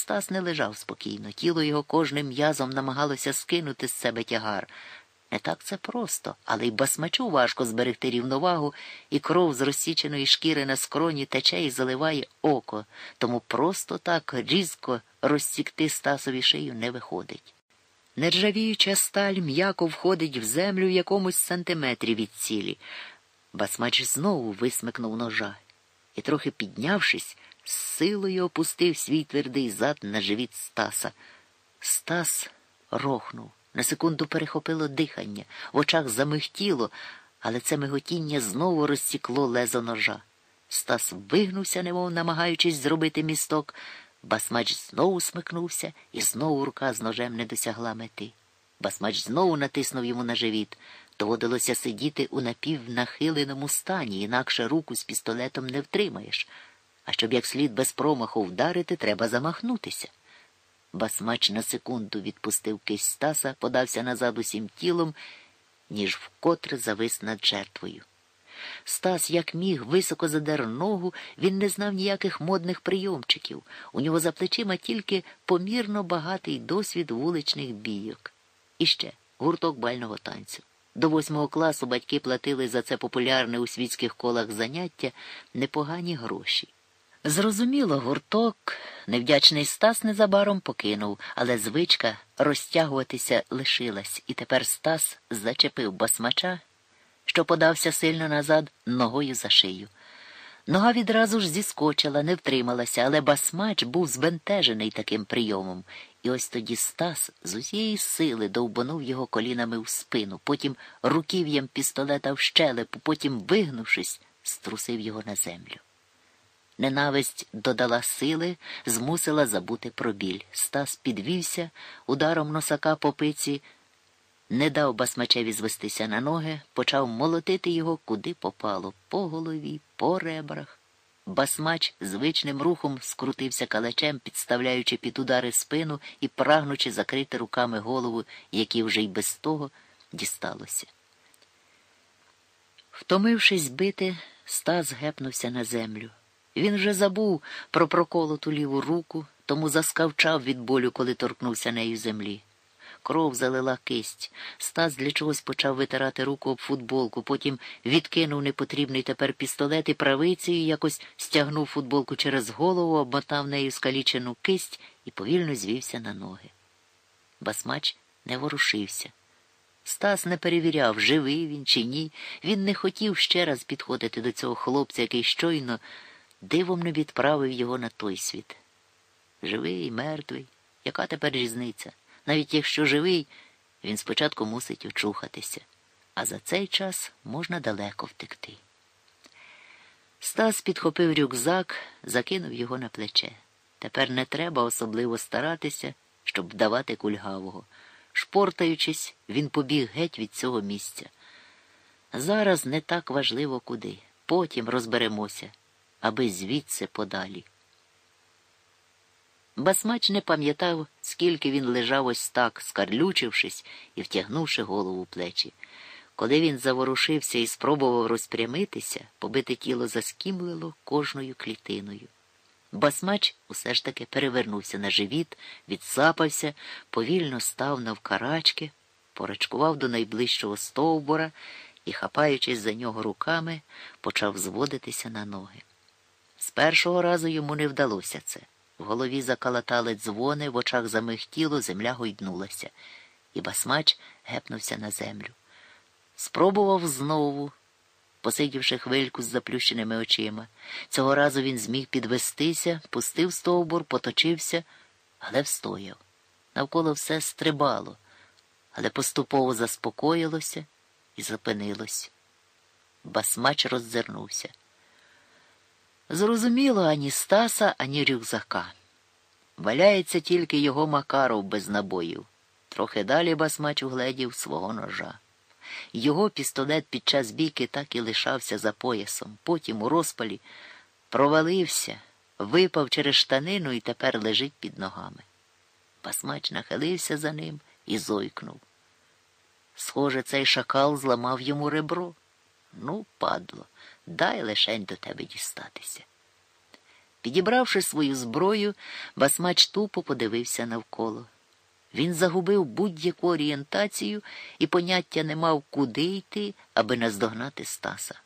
Стас не лежав спокійно, тіло його кожним м'язом намагалося скинути з себе тягар. Не так це просто, але й басмачу важко зберегти рівновагу, і кров з розсіченої шкіри на скроні тече і заливає око, тому просто так різко розсікти Стасові шию не виходить. Нержавіюча сталь м'яко входить в землю в якомусь сантиметрі від цілі. Басмач знову висмикнув ножа і, трохи піднявшись, з силою опустив свій твердий зад на живіт Стаса. Стас рохнув. На секунду перехопило дихання, в очах замихтіло, але це миготіння знову розсікло лезо ножа. Стас вигнувся, немов намагаючись зробити місток. Басмач знову смикнувся, і знову рука з ножем не досягла мети. Басмач знову натиснув йому на живіт. Доводилося сидіти у напівнахиленому стані, інакше руку з пістолетом не втримаєш. А щоб як слід без промаху вдарити, треба замахнутися. Басмач на секунду відпустив кисть Стаса, подався назад усім тілом, ніж вкотре завис над жертвою. Стас, як міг, високо задер ногу, він не знав ніяких модних прийомчиків. У нього за плечима тільки помірно багатий досвід вуличних бійок. І ще гурток бального танцю. До восьмого класу батьки платили за це популярне у світських колах заняття непогані гроші. Зрозуміло, гурток невдячний Стас незабаром покинув, але звичка розтягуватися лишилась, і тепер Стас зачепив басмача, що подався сильно назад ногою за шию. Нога відразу ж зіскочила, не втрималася, але басмач був збентежений таким прийомом, і ось тоді Стас з усієї сили довбанув його колінами в спину, потім руків'ям пістолета в щелепу, потім, вигнувшись, струсив його на землю. Ненависть додала сили, змусила забути про біль. Стас підвівся, ударом носака по пиці, не дав басмачеві звестися на ноги, почав молотити його куди попало, по голові, по ребрах. Басмач звичним рухом скрутився калачем, підставляючи під удари спину і прагнучи закрити руками голову, які вже й без того дісталося. Втомившись бити, Стас гепнувся на землю. Він вже забув про проколоту ліву руку, тому заскавчав від болю, коли торкнувся нею землі. Кров залила кисть. Стас для чогось почав витирати руку об футболку, потім відкинув непотрібний тепер пістолет і правицею якось стягнув футболку через голову, обмотав нею скалічену кисть і повільно звівся на ноги. Басмач не ворушився. Стас не перевіряв, живий він чи ні. Він не хотів ще раз підходити до цього хлопця, який щойно дивом не відправив його на той світ. Живий, мертвий, яка тепер різниця? Навіть якщо живий, він спочатку мусить очухатися, а за цей час можна далеко втекти. Стас підхопив рюкзак, закинув його на плече. Тепер не треба особливо старатися, щоб вдавати кульгавого. Шпортаючись, він побіг геть від цього місця. Зараз не так важливо куди. Потім розберемося, аби звідси подалі. Басмач не пам'ятав, скільки він лежав ось так, скарлючившись і втягнувши голову в плечі. Коли він заворушився і спробував розпрямитися, побите тіло заскімлило кожною клітиною. Басмач усе ж таки перевернувся на живіт, відсапався, повільно став навкарачки, порачкував до найближчого стовбура і, хапаючись за нього руками, почав зводитися на ноги. З першого разу йому не вдалося це. В голові закалатали дзвони, в очах замихтіло, земля гойднулася, і басмач гепнувся на землю. Спробував знову, посидівши хвильку з заплющеними очима. Цього разу він зміг підвестися, пустив стовбур, поточився, але встояв. Навколо все стрибало, але поступово заспокоїлося і зупинилось. Басмач роззирнувся. Зрозуміло ані Стаса, ані рюкзака. Валяється тільки його Макаров без набоїв. Трохи далі басмач угледів свого ножа. Його пістолет під час бійки так і лишався за поясом, потім у розпалі провалився, випав через штанину і тепер лежить під ногами. Басмач нахилився за ним і зойкнув. Схоже, цей шакал зламав йому ребро. Ну, падло, дай лишень до тебе дістатися. Підібравши свою зброю, басмач тупо подивився навколо. Він загубив будь-яку орієнтацію і поняття не мав, куди йти, аби наздогнати Стаса.